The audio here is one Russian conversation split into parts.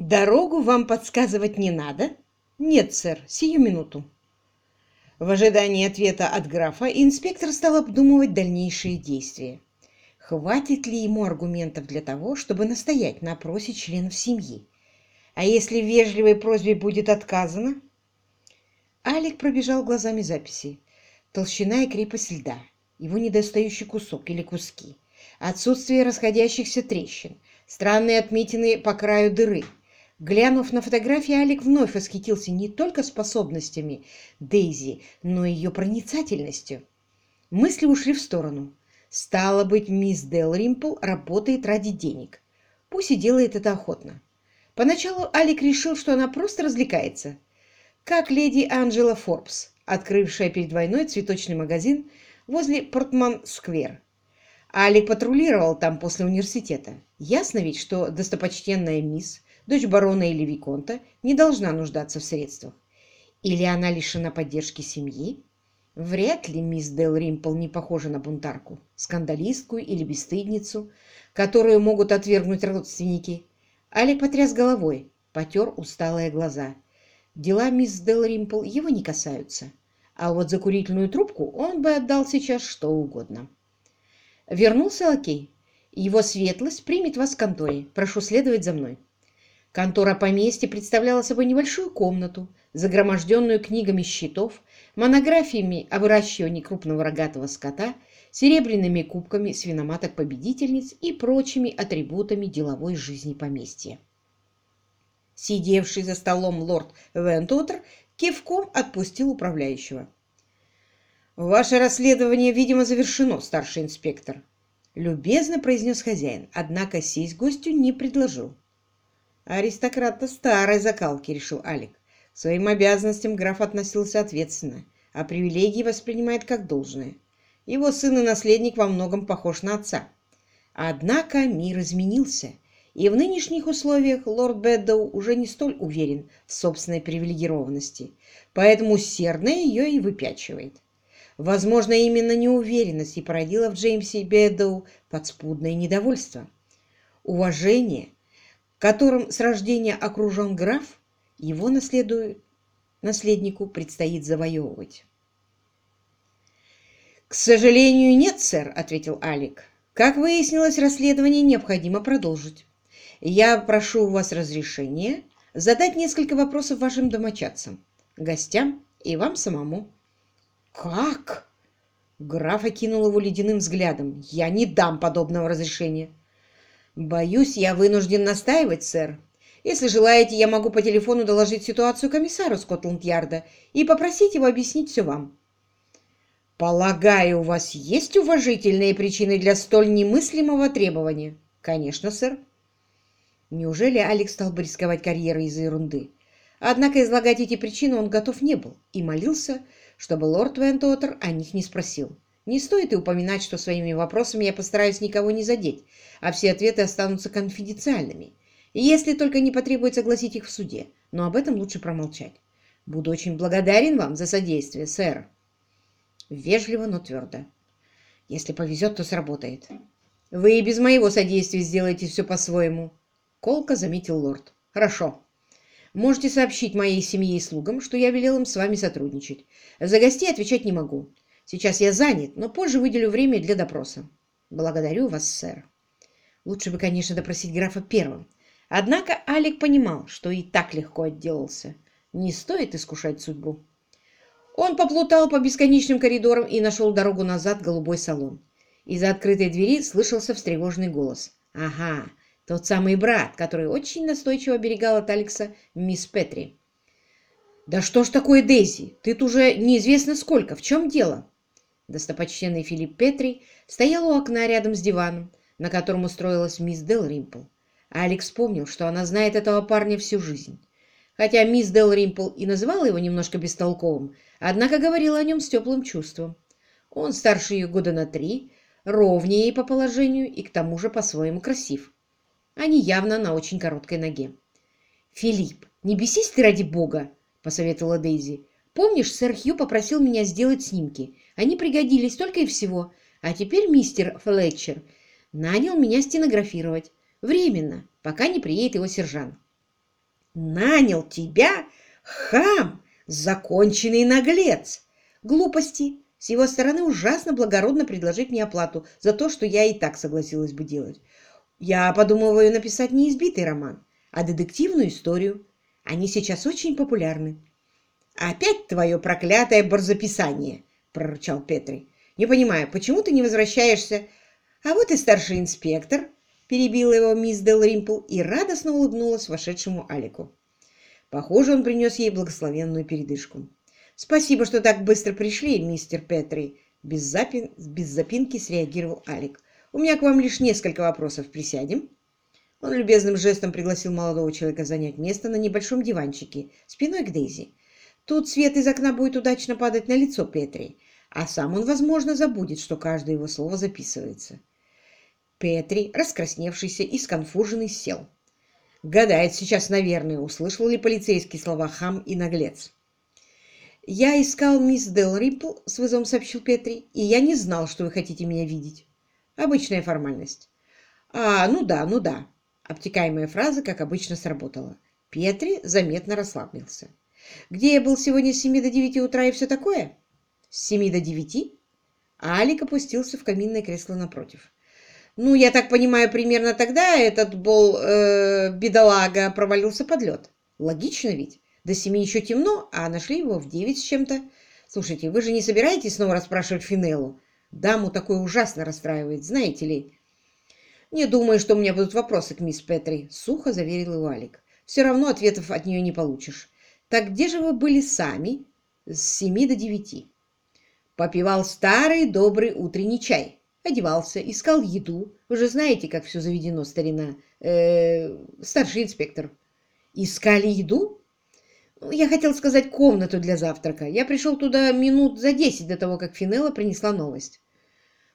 Дорогу вам подсказывать не надо? Нет, сэр, сию минуту. В ожидании ответа от графа инспектор стал обдумывать дальнейшие действия. Хватит ли ему аргументов для того, чтобы настоять на опросе членов семьи? А если вежливой просьбе будет отказано? Алик пробежал глазами записи. Толщина и крепость льда, его недостающий кусок или куски, отсутствие расходящихся трещин, странные отметины по краю дыры — Глянув на фотографии, Алик вновь восхитился не только способностями Дейзи, но и ее проницательностью. Мысли ушли в сторону. Стало быть, мисс Делримпл работает ради денег. Пусть и делает это охотно. Поначалу Алик решил, что она просто развлекается. Как леди Анджела Форбс, открывшая перед войной цветочный магазин возле Портман-сквер. Алик патрулировал там после университета. Ясно ведь, что достопочтенная мисс дочь барона или виконта, не должна нуждаться в средствах. Или она лишена поддержки семьи? Вряд ли мисс Дел Римпл не похожа на бунтарку, скандалистку или бесстыдницу, которую могут отвергнуть родственники. Али потряс головой, потер усталые глаза. Дела мисс Дел Римпл его не касаются, а вот за курительную трубку он бы отдал сейчас что угодно. Вернулся лакей. Его светлость примет вас в конторе. Прошу следовать за мной. Контора поместья представляла собой небольшую комнату, загроможденную книгами счетов, монографиями о выращивании крупного рогатого скота, серебряными кубками свиноматок-победительниц и прочими атрибутами деловой жизни поместья. Сидевший за столом лорд Вентотер кивком отпустил управляющего. «Ваше расследование, видимо, завершено, старший инспектор», — любезно произнес хозяин, однако сесть гостю не предложил. Аристократ-то старой закалки, решил Алик. К своим обязанностям граф относился ответственно, а привилегии воспринимает как должное. Его сын и наследник во многом похож на отца. Однако мир изменился, и в нынешних условиях лорд Бэддоу уже не столь уверен в собственной привилегированности, поэтому усердно ее и выпячивает. Возможно, именно неуверенность и породила в Джеймсе Бэддоу подспудное недовольство. Уважение – которым с рождения окружен граф, его наследует, наследнику предстоит завоевывать. «К сожалению, нет, сэр», — ответил Алик. «Как выяснилось, расследование необходимо продолжить. Я прошу у вас разрешения задать несколько вопросов вашим домочадцам, гостям и вам самому». «Как?» Граф окинул его ледяным взглядом. «Я не дам подобного разрешения». «Боюсь, я вынужден настаивать, сэр. Если желаете, я могу по телефону доложить ситуацию комиссару Скотланд-Ярда и попросить его объяснить все вам». «Полагаю, у вас есть уважительные причины для столь немыслимого требования?» «Конечно, сэр». Неужели Алекс стал бы рисковать карьерой из-за ерунды? Однако излагать эти причины он готов не был и молился, чтобы лорд Вентотер о них не спросил. Не стоит и упоминать, что своими вопросами я постараюсь никого не задеть, а все ответы останутся конфиденциальными, если только не потребуется огласить их в суде, но об этом лучше промолчать. Буду очень благодарен вам за содействие, сэр. Вежливо, но твердо. Если повезет, то сработает. Вы и без моего содействия сделаете все по-своему. Колко заметил лорд. Хорошо. Можете сообщить моей семье и слугам, что я велел им с вами сотрудничать. За гостей отвечать не могу. Сейчас я занят, но позже выделю время для допроса. Благодарю вас, сэр. Лучше бы, конечно, допросить графа первым. Однако Алик понимал, что и так легко отделался. Не стоит искушать судьбу. Он поплутал по бесконечным коридорам и нашел дорогу назад в голубой салон. Из-за открытой двери слышался встревоженный голос. «Ага, тот самый брат, который очень настойчиво оберегал от Алекса мисс Петри». «Да что ж такое, Дейзи? Ты-то уже неизвестно сколько. В чем дело?» Достопочтенный Филипп Петри стоял у окна рядом с диваном, на котором устроилась мисс Дел Римпл. А Алекс вспомнил, что она знает этого парня всю жизнь. Хотя мисс Дел Римпл и называла его немножко бестолковым, однако говорила о нем с теплым чувством. Он старше ее года на три, ровнее ей по положению и к тому же по-своему красив. Они явно на очень короткой ноге. «Филипп, не бесись ты ради бога!» — посоветовала Дейзи. «Помнишь, сэр Хью попросил меня сделать снимки?» Они пригодились только и всего. А теперь мистер Флетчер нанял меня стенографировать. Временно, пока не приедет его сержант. Нанял тебя? Хам! Законченный наглец! Глупости! С его стороны ужасно благородно предложить мне оплату за то, что я и так согласилась бы делать. Я подумываю написать не избитый роман, а детективную историю. Они сейчас очень популярны. «Опять твое проклятое борзописание!» — прорычал Петри. «Не понимаю, почему ты не возвращаешься?» «А вот и старший инспектор!» — перебила его мисс Дел Римпл и радостно улыбнулась вошедшему Алику. Похоже, он принес ей благословенную передышку. «Спасибо, что так быстро пришли, мистер Петри!» Без, запин... без запинки среагировал Алик. «У меня к вам лишь несколько вопросов. Присядем?» Он любезным жестом пригласил молодого человека занять место на небольшом диванчике, спиной к Дейзи. Тут свет из окна будет удачно падать на лицо Петри, а сам он, возможно, забудет, что каждое его слово записывается. Петри, раскрасневшийся и сконфуженный, сел. Гадает сейчас, наверное, услышал ли полицейский слова «хам» и «наглец». «Я искал мисс Дел Риппл», — с вызовом сообщил Петри, «и я не знал, что вы хотите меня видеть. Обычная формальность». «А, ну да, ну да». Обтекаемая фраза, как обычно, сработала. Петри заметно расслабился. «Где я был сегодня с семи до девяти утра и все такое?» «С семи до девяти?» Алик опустился в каминное кресло напротив. «Ну, я так понимаю, примерно тогда этот был, э, бедолага, провалился под лед. Логично ведь?» До семи еще темно, а нашли его в девять с чем-то. Слушайте, вы же не собираетесь снова расспрашивать Финеллу? Даму такое ужасно расстраивает, знаете ли. Не думаю, что у меня будут вопросы к мисс Петри, сухо заверил его Алик. Все равно ответов от нее не получишь. Так где же вы были сами с семи до девяти? Попивал старый добрый утренний чай, одевался, искал еду. Вы же знаете, как все заведено, старина. Э -э, старший инспектор. Искали еду? Я хотел сказать комнату для завтрака. Я пришел туда минут за десять до того, как Финелла принесла новость.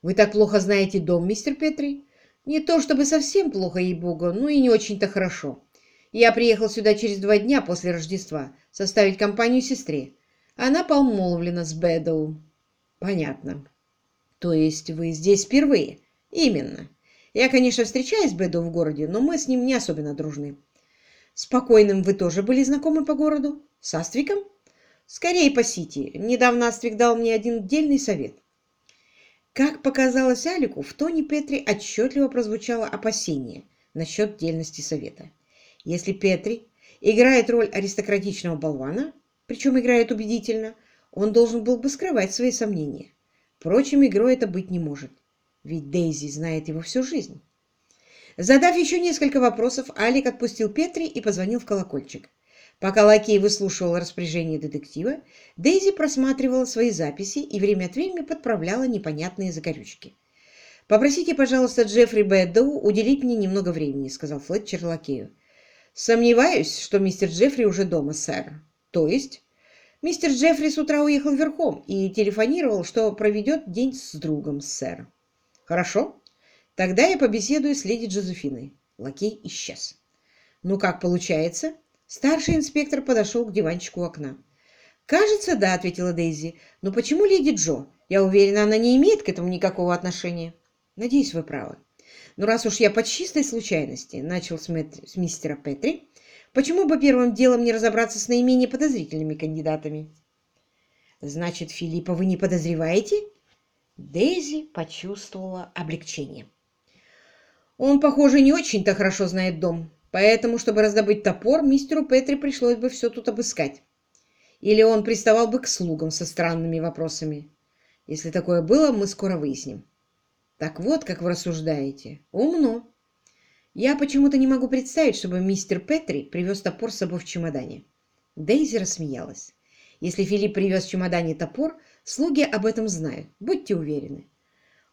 Вы так плохо знаете дом, мистер Петри? Не то чтобы совсем плохо, ей-богу, но и не очень-то хорошо. Я приехал сюда через два дня после Рождества составить компанию сестре. Она помолвлена с Бэдоу. Понятно. То есть вы здесь впервые? Именно. Я, конечно, встречаюсь с Бэдоу в городе, но мы с ним не особенно дружны. Спокойным вы тоже были знакомы по городу? С Аствиком? Скорее по Сити. Недавно Аствик дал мне один дельный совет. Как показалось Алику, в тоне Петри отчетливо прозвучало опасение насчет дельности совета. Если Петри играет роль аристократичного болвана, причем играет убедительно, он должен был бы скрывать свои сомнения. Впрочем, игрой это быть не может, ведь Дейзи знает его всю жизнь. Задав еще несколько вопросов, Алик отпустил Петри и позвонил в колокольчик. Пока лакей выслушивал распоряжение детектива, Дейзи просматривала свои записи и время от времени подправляла непонятные закорючки. «Попросите, пожалуйста, Джеффри Бэддоу уделить мне немного времени», — сказал Флетчер лакею. «Сомневаюсь, что мистер Джеффри уже дома, сэр». «То есть?» «Мистер Джеффри с утра уехал верхом и телефонировал, что проведет день с другом, сэр». «Хорошо. Тогда я побеседую с леди Джозефиной. Лакей исчез. Ну как получается? Старший инспектор подошел к диванчику у окна. «Кажется, да», — ответила Дейзи. «Но почему леди Джо? Я уверена, она не имеет к этому никакого отношения». «Надеюсь, вы правы. Но раз уж я по чистой случайности начал с, мэт... с мистера Петри, почему бы первым делом не разобраться с наименее подозрительными кандидатами?» «Значит, Филиппа вы не подозреваете?» Дейзи почувствовала облегчение. Он, похоже, не очень-то хорошо знает дом, поэтому, чтобы раздобыть топор, мистеру Петри пришлось бы все тут обыскать. Или он приставал бы к слугам со странными вопросами. Если такое было, мы скоро выясним. Так вот, как вы рассуждаете. Умно. Я почему-то не могу представить, чтобы мистер Петри привез топор с собой в чемодане. Дейзи рассмеялась. Если Филипп привез в чемодане топор, слуги об этом знают, будьте уверены.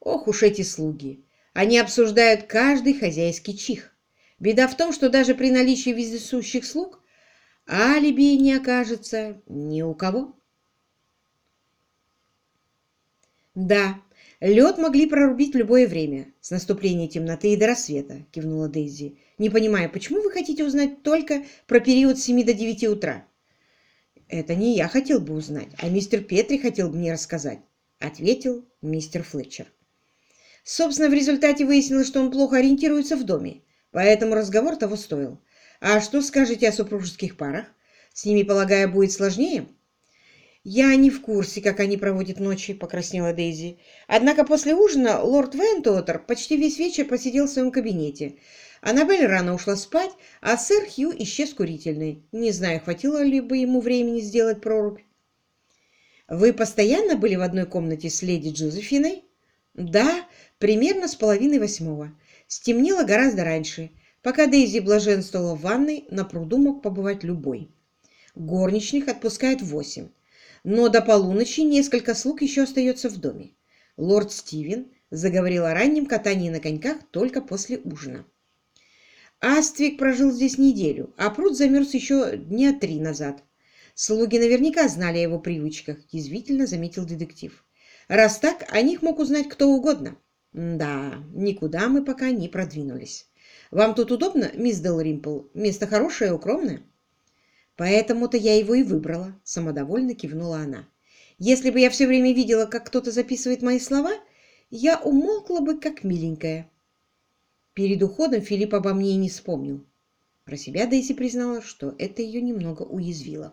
Ох уж эти слуги! Они обсуждают каждый хозяйский чих. Беда в том, что даже при наличии вездесущих слуг алиби не окажется ни у кого. Да, лед могли прорубить в любое время, с наступления темноты и до рассвета, кивнула Дейзи. Не понимаю, почему вы хотите узнать только про период с 7 до 9 утра? Это не я хотел бы узнать, а мистер Петри хотел бы мне рассказать, ответил мистер Флетчер. Собственно, в результате выяснилось, что он плохо ориентируется в доме, поэтому разговор того стоил. А что скажете о супружеских парах? С ними, полагаю, будет сложнее?» «Я не в курсе, как они проводят ночи», — покраснела Дейзи. «Однако после ужина лорд Вентуотер почти весь вечер посидел в своем кабинете. Аннабель рано ушла спать, а сэр Хью исчез курительный. Не знаю, хватило ли бы ему времени сделать прорубь». «Вы постоянно были в одной комнате с леди Джозефиной?» «Да, примерно с половины восьмого. Стемнело гораздо раньше. Пока Дейзи блаженствовала в ванной, на пруду мог побывать любой. Горничных отпускают в восемь но до полуночи несколько слуг еще остается в доме. Лорд Стивен заговорил о раннем катании на коньках только после ужина. Аствик прожил здесь неделю, а пруд замерз еще дня три назад. Слуги наверняка знали о его привычках, язвительно заметил детектив. Раз так, о них мог узнать кто угодно. Да, никуда мы пока не продвинулись. Вам тут удобно, мисс Делримпл? Место хорошее, укромное? Поэтому-то я его и выбрала, самодовольно кивнула она. Если бы я все время видела, как кто-то записывает мои слова, я умолкла бы, как миленькая. Перед уходом Филипп обо мне и не вспомнил. Про себя Дейси признала, что это ее немного уязвило.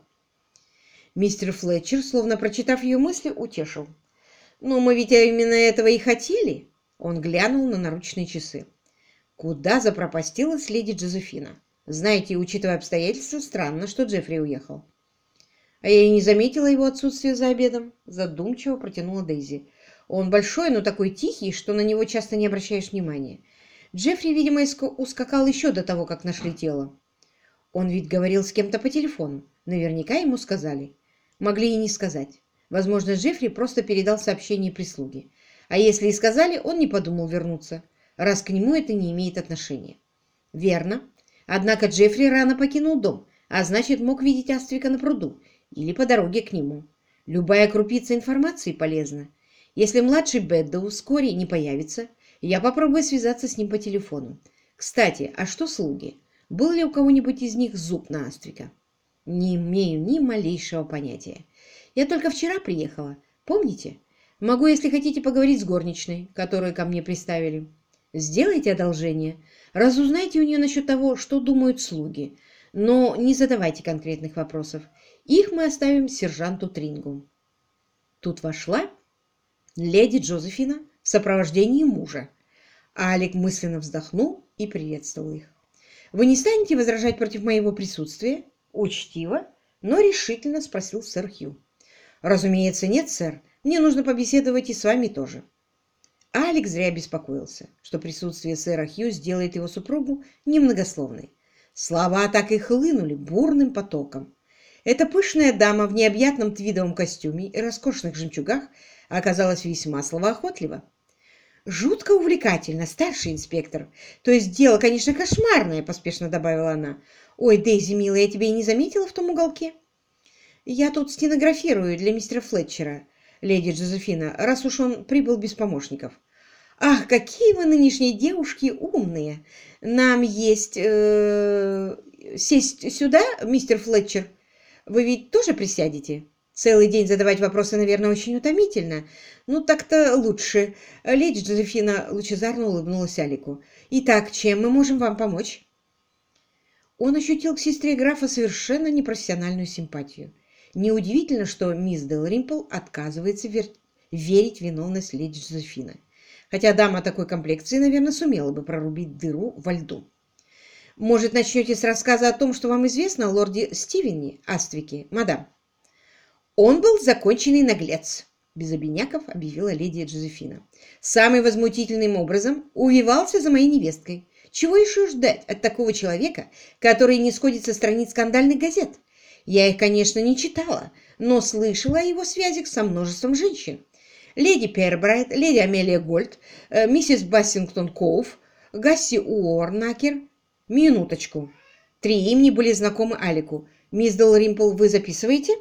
Мистер Флетчер, словно прочитав ее мысли, утешил. «Ну, мы ведь именно этого и хотели!» Он глянул на наручные часы. «Куда запропастилась леди Джозефина?» Знаете, учитывая обстоятельства, странно, что Джеффри уехал. А я и не заметила его отсутствия за обедом, задумчиво протянула Дейзи. Он большой, но такой тихий, что на него часто не обращаешь внимания. Джеффри, видимо, ускакал еще до того, как нашли тело. Он ведь говорил с кем-то по телефону. Наверняка ему сказали. Могли и не сказать. Возможно, Джеффри просто передал сообщение прислуге. А если и сказали, он не подумал вернуться, раз к нему это не имеет отношения. Верно. Однако Джеффри рано покинул дом, а значит, мог видеть Аствика на пруду или по дороге к нему. Любая крупица информации полезна. Если младший Бэддоу вскоре не появится, я попробую связаться с ним по телефону. Кстати, а что слуги? Был ли у кого-нибудь из них зуб на Аствика? Не имею ни малейшего понятия. Я только вчера приехала. Помните? Могу, если хотите, поговорить с горничной, которую ко мне приставили. Сделайте одолжение. Разузнайте у нее насчет того, что думают слуги, но не задавайте конкретных вопросов. Их мы оставим сержанту Трингу. Тут вошла леди Джозефина в сопровождении мужа. Алик мысленно вздохнул и приветствовал их. «Вы не станете возражать против моего присутствия?» Учтиво, но решительно спросил сэр Хью. «Разумеется, нет, сэр. Мне нужно побеседовать и с вами тоже». Алекс зря беспокоился, что присутствие сэра Хью сделает его супругу немногословной. Слова так и хлынули бурным потоком. Эта пышная дама в необъятном твидовом костюме и роскошных жемчугах оказалась весьма словоохотлива. «Жутко увлекательно, старший инспектор. То есть дело, конечно, кошмарное», — поспешно добавила она. «Ой, Дейзи, милая, я тебя и не заметила в том уголке». «Я тут стенографирую для мистера Флетчера леди Джозефина, раз уж он прибыл без помощников. «Ах, какие вы нынешние девушки умные! Нам есть... Э, сесть сюда, мистер Флетчер? Вы ведь тоже присядете? Целый день задавать вопросы, наверное, очень утомительно. Ну, так-то лучше». Леди Джозефина лучезарно улыбнулась Алику. «Итак, чем мы можем вам помочь?» Он ощутил к сестре графа совершенно непрофессиональную симпатию. Неудивительно, что мисс Делримпл отказывается вер... верить в виновность леди Жозефины. Хотя дама такой комплекции, наверное, сумела бы прорубить дыру во льду. Может, начнете с рассказа о том, что вам известно о лорде Стивене Аствике, мадам? Он был законченный наглец, без обиняков объявила леди Джозефина. Самым возмутительным образом увивался за моей невесткой. Чего еще ждать от такого человека, который не сходит со страниц скандальных газет? Я их, конечно, не читала, но слышала о его связях со множеством женщин. Леди Пербрайт, леди Амелия Гольд, э, миссис Бассингтон Коуф, Гасси Уорнакер. Минуточку. Три имени были знакомы Алику. Мисс Дол Римпл, вы записываете?